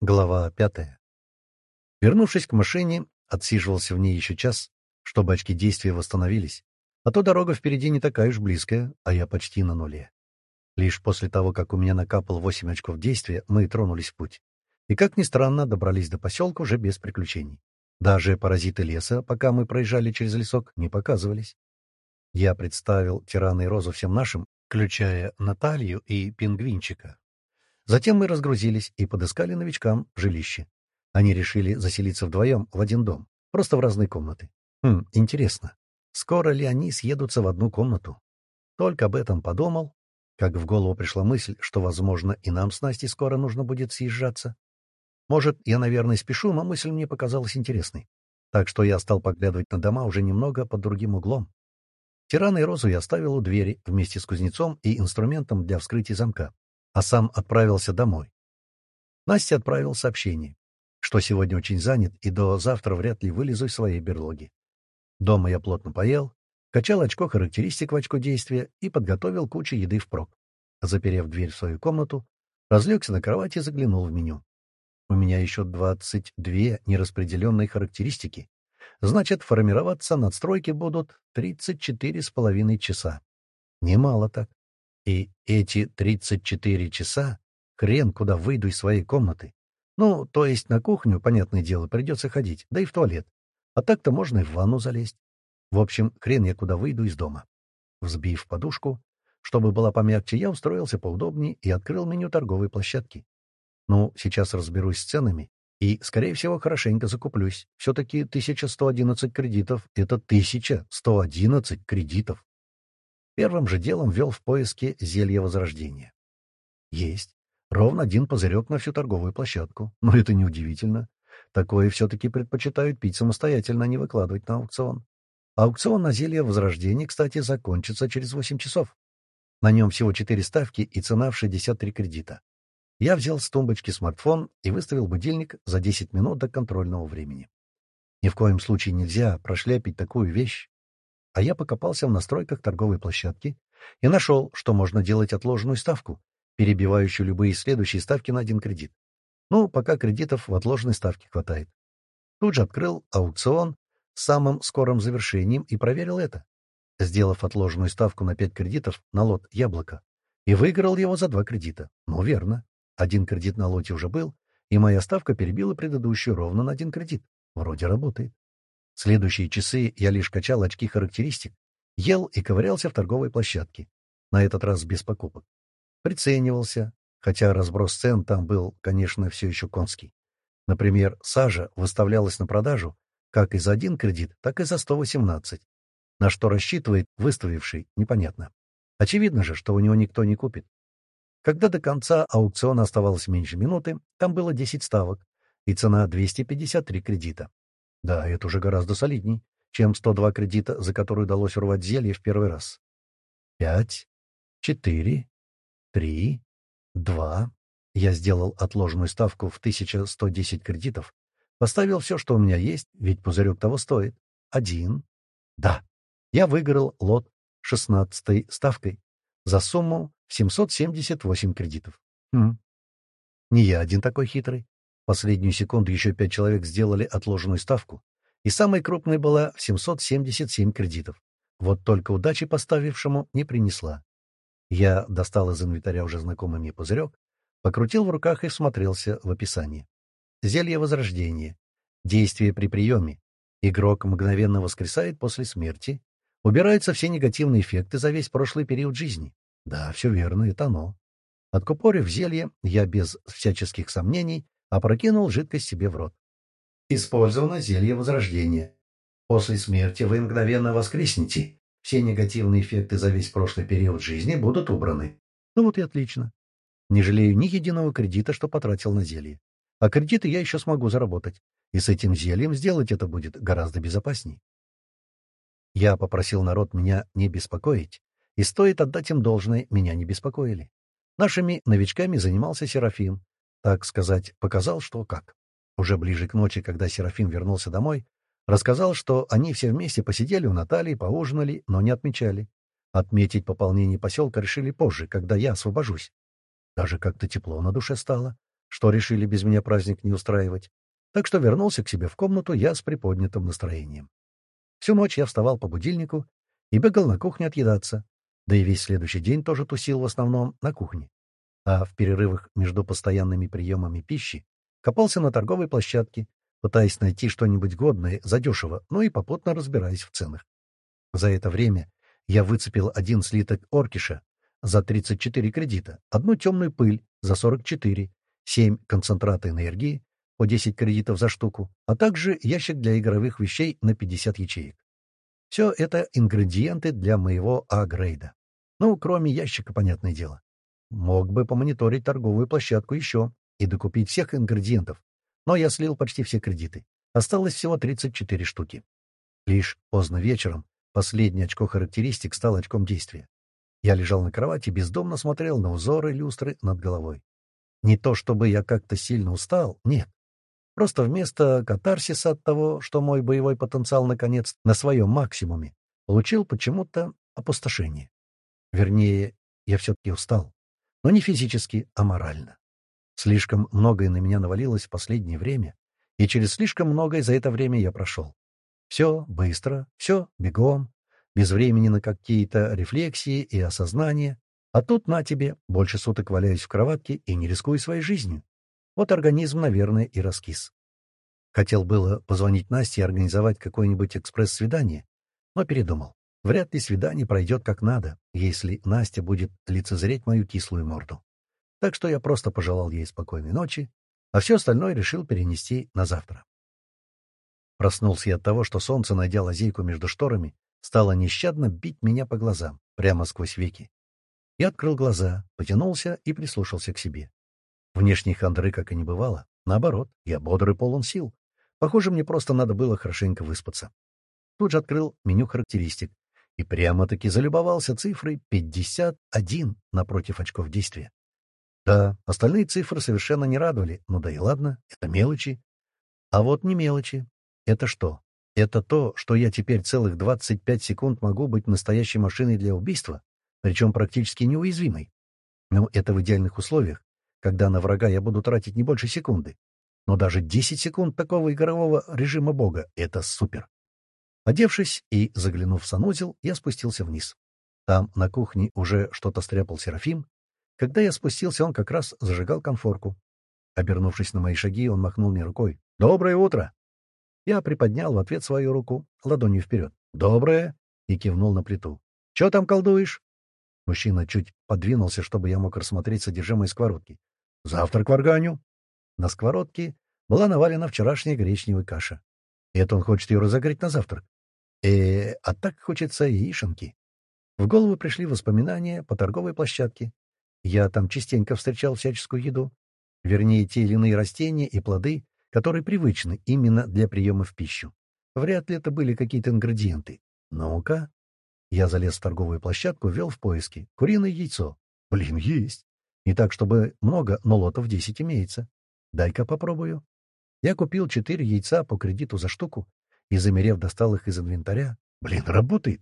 Глава пятая. Вернувшись к машине, отсиживался в ней еще час, чтобы очки действия восстановились, а то дорога впереди не такая уж близкая, а я почти на нуле. Лишь после того, как у меня накапало восемь очков действия, мы тронулись в путь. И, как ни странно, добрались до поселка уже без приключений. Даже паразиты леса, пока мы проезжали через лесок, не показывались. Я представил Тирана и Розу всем нашим, включая Наталью и Пингвинчика. Затем мы разгрузились и подыскали новичкам жилище. Они решили заселиться вдвоем в один дом, просто в разные комнаты. Хм, интересно, скоро ли они съедутся в одну комнату? Только об этом подумал, как в голову пришла мысль, что, возможно, и нам с Настей скоро нужно будет съезжаться. Может, я, наверное, спешу, но мысль мне показалась интересной. Так что я стал поглядывать на дома уже немного под другим углом. Тирана и Розу я оставил у двери вместе с кузнецом и инструментом для вскрытия замка а сам отправился домой. Настя отправил сообщение, что сегодня очень занят и до завтра вряд ли вылезу из своей берлоги. Дома я плотно поел, качал очко характеристик в очко действия и подготовил кучу еды впрок. Заперев дверь в свою комнату, разлегся на кровати и заглянул в меню. У меня еще 22 нераспределенные характеристики. Значит, формироваться надстройки будут 34 с половиной часа. Немало так. И эти 34 часа хрен куда выйду из своей комнаты. Ну, то есть на кухню, понятное дело, придется ходить, да и в туалет. А так-то можно и в ванну залезть. В общем, хрен я куда выйду из дома. Взбив подушку, чтобы была помягче, я устроился поудобнее и открыл меню торговой площадки. Ну, сейчас разберусь с ценами и, скорее всего, хорошенько закуплюсь. Все-таки 1111 кредитов — это 1111 кредитов. Первым же делом ввел в поиске зелье возрождения. Есть. Ровно один пузырек на всю торговую площадку. Но это неудивительно. Такое все-таки предпочитают пить самостоятельно, а не выкладывать на аукцион. Аукцион на зелье возрождения, кстати, закончится через 8 часов. На нем всего 4 ставки и цена в 63 кредита. Я взял с тумбочки смартфон и выставил будильник за 10 минут до контрольного времени. Ни в коем случае нельзя прошляпить такую вещь, а я покопался в настройках торговой площадки и нашел, что можно делать отложенную ставку, перебивающую любые следующие ставки на один кредит. Ну, пока кредитов в отложенной ставке хватает. Тут же открыл аукцион с самым скорым завершением и проверил это, сделав отложенную ставку на 5 кредитов на лот «Яблоко». И выиграл его за два кредита. Ну, верно. Один кредит на лоте уже был, и моя ставка перебила предыдущую ровно на один кредит. Вроде работает. Следующие часы я лишь качал очки характеристик, ел и ковырялся в торговой площадке, на этот раз без покупок. Приценивался, хотя разброс цен там был, конечно, все еще конский. Например, сажа выставлялась на продажу как и за один кредит, так и за 118. На что рассчитывает выставивший, непонятно. Очевидно же, что у него никто не купит. Когда до конца аукциона оставалось меньше минуты, там было 10 ставок, и цена 253 кредита. Да, это уже гораздо солидней, чем 102 кредита, за которые удалось урвать зелье в первый раз. Пять, четыре, три, два. Я сделал отложенную ставку в 1110 кредитов. Поставил все, что у меня есть, ведь пузырек того стоит. Один. Да, я выиграл лот шестнадцатой ставкой за сумму 778 кредитов. Хм. Не я один такой хитрый последнюю секунду еще пять человек сделали отложенную ставку, и самой крупной была в 777 кредитов. Вот только удачи поставившему не принесла. Я достал из инвентаря уже знакомый мне пузырек, покрутил в руках и смотрелся в описании. Зелье возрождения. Действие при приеме. Игрок мгновенно воскресает после смерти. Убираются все негативные эффекты за весь прошлый период жизни. Да, все верно, это оно. Откупорив зелье, я без всяческих сомнений опрокинул жидкость себе в рот. Использовано зелье возрождения. После смерти вы мгновенно воскреснете. Все негативные эффекты за весь прошлый период жизни будут убраны. Ну вот и отлично. Не жалею ни единого кредита, что потратил на зелье. А кредиты я еще смогу заработать. И с этим зельем сделать это будет гораздо безопасней. Я попросил народ меня не беспокоить, и стоит отдать им должное, меня не беспокоили. Нашими новичками занимался Серафим, так сказать, показал, что как. Уже ближе к ночи, когда Серафим вернулся домой, рассказал, что они все вместе посидели у Натальи, поужинали, но не отмечали. Отметить пополнение поселка решили позже, когда я освобожусь. Даже как-то тепло на душе стало. что решили без меня праздник не устраивать. Так что вернулся к себе в комнату я с приподнятым настроением. Всю ночь я вставал по будильнику и бегал на кухню отъедаться, да и весь следующий день тоже тусил в основном на кухне. А в перерывах между постоянными приемами пищи копался на торговой площадке, пытаясь найти что-нибудь годное задешево, но и попутно разбираясь в ценах. За это время я выцепил один слиток оркиша за 34 кредита, одну темную пыль за 44, 7 концентрата энергии по 10 кредитов за штуку, а также ящик для игровых вещей на 50 ячеек. Все это ингредиенты для моего А-грейда. Ну, кроме ящика, понятное дело. Мог бы помониторить торговую площадку еще и докупить всех ингредиентов, но я слил почти все кредиты. Осталось всего 34 штуки. Лишь поздно вечером последнее очко характеристик стало очком действия. Я лежал на кровати, бездомно смотрел на узоры люстры над головой. Не то чтобы я как-то сильно устал, нет. Просто вместо катарсиса от того, что мой боевой потенциал наконец на своем максимуме, получил почему-то опустошение. Вернее, я все-таки устал. Но не физически, а морально. Слишком многое на меня навалилось в последнее время, и через слишком многое за это время я прошел. Все быстро, все бегом, без времени на какие-то рефлексии и осознания. А тут на тебе, больше суток валяюсь в кроватке и не рискую своей жизнью. Вот организм, наверное, и раскис. Хотел было позвонить Насте и организовать какое-нибудь экспресс-свидание, но передумал. Вряд ли свидание пройдет как надо, если Настя будет лицезреть мою кислую морду. Так что я просто пожелал ей спокойной ночи, а все остальное решил перенести на завтра. Проснулся я от того, что солнце, найдя лазейку между шторами, стало нещадно бить меня по глазам, прямо сквозь веки. Я открыл глаза, потянулся и прислушался к себе. Внешней хандры как и не бывало. Наоборот, я бодр и полон сил. Похоже, мне просто надо было хорошенько выспаться. Тут же открыл меню характеристик и прямо-таки залюбовался цифрой 51 напротив очков действия. Да, остальные цифры совершенно не радовали, ну да и ладно, это мелочи. А вот не мелочи. Это что? Это то, что я теперь целых 25 секунд могу быть настоящей машиной для убийства, причем практически неуязвимой. Но это в идеальных условиях, когда на врага я буду тратить не больше секунды. Но даже 10 секунд такого игрового режима бога — это супер. Одевшись и заглянув в санузел, я спустился вниз. Там, на кухне, уже что-то стряпал Серафим. Когда я спустился, он как раз зажигал конфорку. Обернувшись на мои шаги, он махнул мне рукой. «Доброе утро!» Я приподнял в ответ свою руку, ладонью вперед. «Доброе!» и кивнул на плиту. «Чё там колдуешь?» Мужчина чуть подвинулся, чтобы я мог рассмотреть содержимое сковородки. «Завтрак варганю». На сковородке была навалена вчерашняя гречневая каша. И это он хочет ее разогреть на завтрак. Э а так хочется яишенки. В голову пришли воспоминания по торговой площадке. Я там частенько встречал всяческую еду. Вернее, те или иные растения и плоды, которые привычны именно для приема в пищу. Вряд ли это были какие-то ингредиенты. Ну-ка. Я залез в торговую площадку, ввел в поиски. Куриное яйцо. Блин, есть. Не так, чтобы много, но лотов 10 имеется. Дай-ка попробую. Я купил четыре яйца по кредиту за штуку и, замерев, достал их из инвентаря. Блин, работает.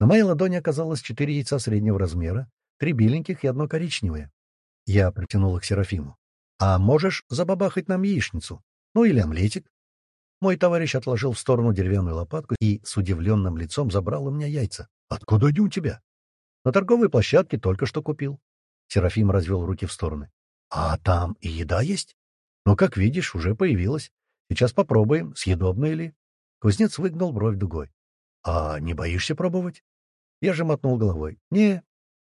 На моей ладони оказалось четыре яйца среднего размера, три беленьких и одно коричневое. Я протянул их Серафиму. «А можешь забабахать нам яичницу? Ну или омлетик?» Мой товарищ отложил в сторону деревянную лопатку и с удивленным лицом забрал у меня яйца. «Откуда они у тебя?» «На торговой площадке только что купил. Серафим развел руки в стороны. «А там и еда есть?» «Ну, как видишь, уже появилась. Сейчас попробуем, съедобно ли?» Кузнец выгнал бровь дугой. «А не боишься пробовать?» Я же мотнул головой. «Не,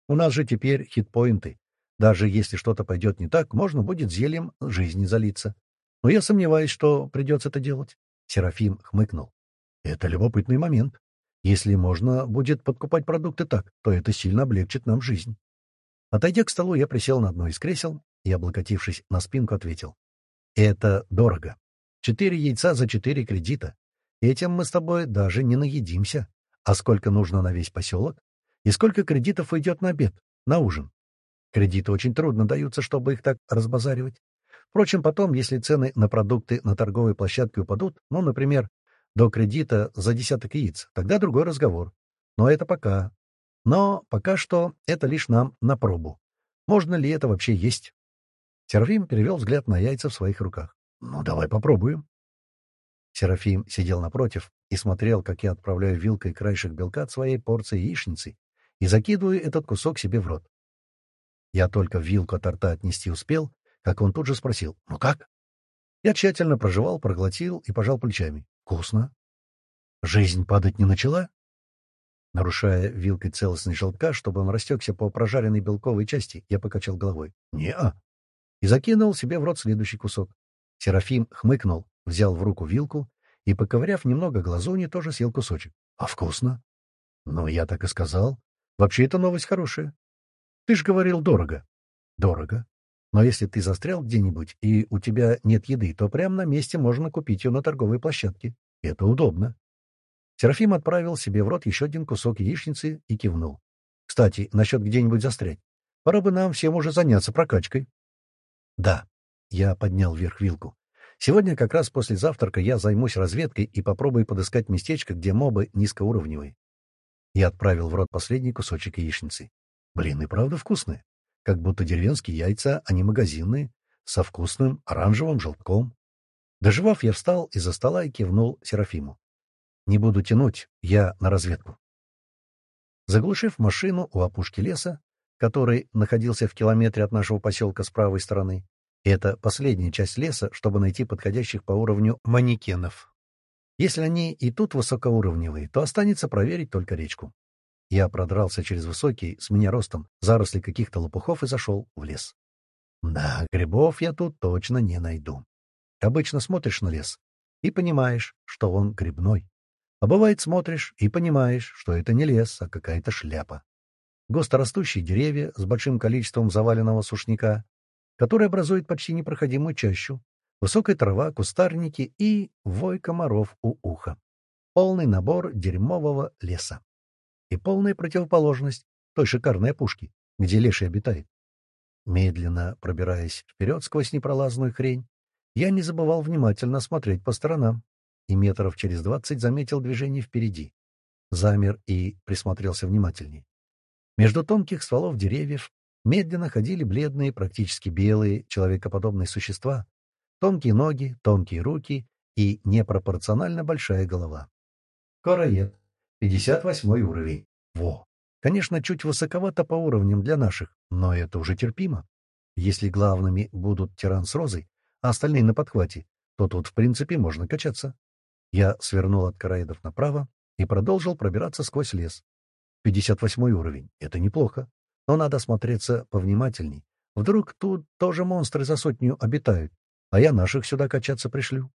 у нас же теперь хитпоинты. Даже если что-то пойдет не так, можно будет зельем жизни залиться. Но я сомневаюсь, что придется это делать». Серафим хмыкнул. «Это любопытный момент. Если можно будет подкупать продукты так, то это сильно облегчит нам жизнь. Отойдя к столу, я присел на одно из кресел и, облокотившись на спинку, ответил. «Это дорого. Четыре яйца за четыре кредита. Этим мы с тобой даже не наедимся. А сколько нужно на весь поселок? И сколько кредитов уйдет на обед, на ужин? Кредиты очень трудно даются, чтобы их так разбазаривать. Впрочем, потом, если цены на продукты на торговой площадке упадут, ну, например, до кредита за десяток яиц, тогда другой разговор. Но это пока. Но пока что это лишь нам на пробу. Можно ли это вообще есть? Серафим перевел взгляд на яйца в своих руках. «Ну, давай попробуем». Серафим сидел напротив и смотрел, как я отправляю вилкой краешек белка от своей порции яичницы и закидываю этот кусок себе в рот. Я только вилку от рта отнести успел, как он тут же спросил «Ну как?». Я тщательно прожевал, проглотил и пожал плечами. «Вкусно». «Жизнь падать не начала?» Нарушая вилкой целостность желтка, чтобы он растекся по прожаренной белковой части, я покачал головой. «Не-а». И закинул себе в рот следующий кусок. Серафим хмыкнул, взял в руку вилку и, поковыряв немного глазуни, тоже съел кусочек. «А вкусно?» «Ну, я так и сказал. Вообще, это новость хорошая. Ты ж говорил дорого». «Дорого. Но если ты застрял где-нибудь и у тебя нет еды, то прямо на месте можно купить ее на торговой площадке. Это удобно». Серафим отправил себе в рот еще один кусок яичницы и кивнул. «Кстати, насчет где-нибудь застрять. Пора бы нам всем уже заняться прокачкой». «Да». Я поднял вверх вилку. «Сегодня как раз после завтрака я займусь разведкой и попробую подыскать местечко, где мобы низкоуровневые». Я отправил в рот последний кусочек яичницы. Блин, и правда вкусные. Как будто деревенские яйца, а не магазинные, со вкусным оранжевым желтком. Доживав, я встал из-за стола и кивнул Серафиму. Не буду тянуть, я на разведку. Заглушив машину у опушки леса, который находился в километре от нашего поселка с правой стороны, это последняя часть леса, чтобы найти подходящих по уровню манекенов. Если они и тут высокоуровневые, то останется проверить только речку. Я продрался через высокий, с меня ростом, заросли каких-то лопухов и зашел в лес. Да, грибов я тут точно не найду. Обычно смотришь на лес и понимаешь, что он грибной. А бывает смотришь и понимаешь, что это не лес, а какая-то шляпа. Густорастущие деревья с большим количеством заваленного сушняка, который образует почти непроходимую чащу, высокая трава, кустарники и вой комаров у уха. Полный набор дерьмового леса. И полная противоположность той шикарной опушки, где леший обитает. Медленно пробираясь вперед сквозь непролазную хрень, я не забывал внимательно смотреть по сторонам и метров через двадцать заметил движение впереди. Замер и присмотрелся внимательней. Между тонких стволов деревьев медленно ходили бледные, практически белые, человекоподобные существа. Тонкие ноги, тонкие руки и непропорционально большая голова. Короед. 58 уровень. Во! Конечно, чуть высоковато по уровням для наших, но это уже терпимо. Если главными будут тиран с розой, а остальные на подхвате, то тут, в принципе, можно качаться. Я свернул от караидов направо и продолжил пробираться сквозь лес. 58 уровень. Это неплохо. Но надо смотреться повнимательней. Вдруг тут тоже монстры за сотню обитают, а я наших сюда качаться пришлю.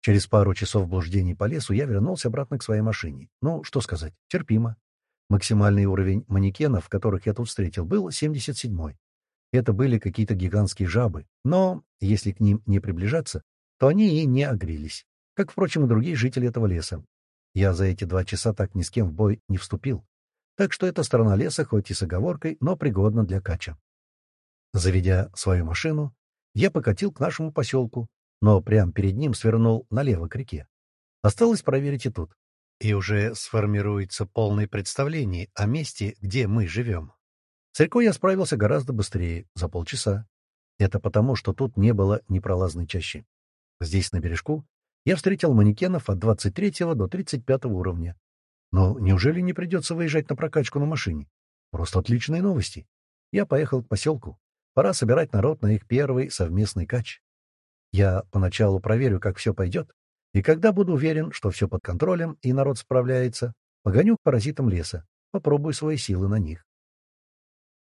Через пару часов блуждений по лесу я вернулся обратно к своей машине. Ну, что сказать, терпимо. Максимальный уровень манекенов, которых я тут встретил, был 77-й. Это были какие-то гигантские жабы, но если к ним не приближаться, то они и не огрелись как, впрочем, и другие жители этого леса. Я за эти два часа так ни с кем в бой не вступил, так что эта сторона леса, хоть и с оговоркой, но пригодна для кача. Заведя свою машину, я покатил к нашему поселку, но прямо перед ним свернул налево к реке. Осталось проверить и тут. И уже сформируется полное представление о месте, где мы живем. С рекой я справился гораздо быстрее, за полчаса. Это потому, что тут не было непролазной чащи. Здесь, на бережку, я встретил манекенов от 23 до 35 уровня. Но неужели не придется выезжать на прокачку на машине? Просто отличные новости. Я поехал к поселку. Пора собирать народ на их первый совместный кач. Я поначалу проверю, как все пойдет, и когда буду уверен, что все под контролем и народ справляется, погоню к паразитам леса, попробую свои силы на них.